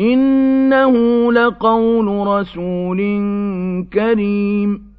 إِنَّهُ لَقَوْلُ رَسُولٍ كَرِيمٍ